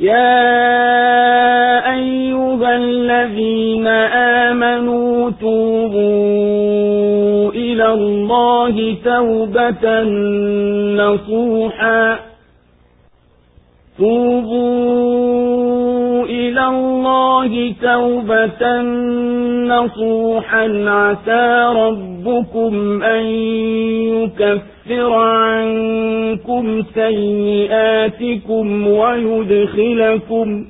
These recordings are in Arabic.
يا أيها الذين آمنوا توبوا إلى الله توبة نصوحا. توبوا إلى الله توبة نصوحا. عسى ربكم أن يكفر عنكم سيئاتكم ويدخلكم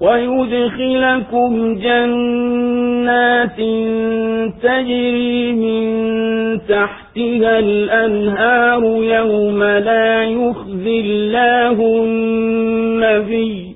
ويدخلكم جنات تجري من تحتها الأنهار يوم لا يخزي الله النبي.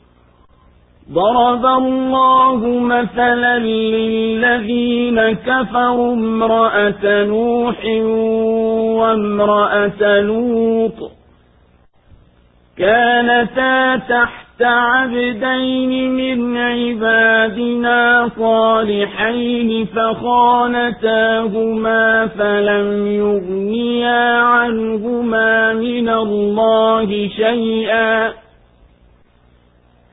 ضرب الله مثلا للذين كفروا امرأة نوح وامرأة لوط. كانتا تحت عبدين من عبادنا صالحين فخانتاهما فلم يغنيا عنهما من الله شيئا.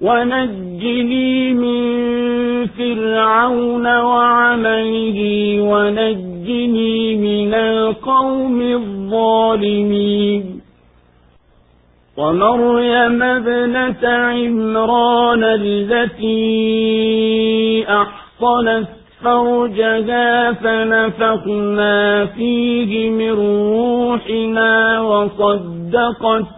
ونجني من فرعون وعمله ونجني من القوم الظالمين. ومريم ابنة عمران التي أحصنت فرجها فنفخنا فيه من روحنا وصدقت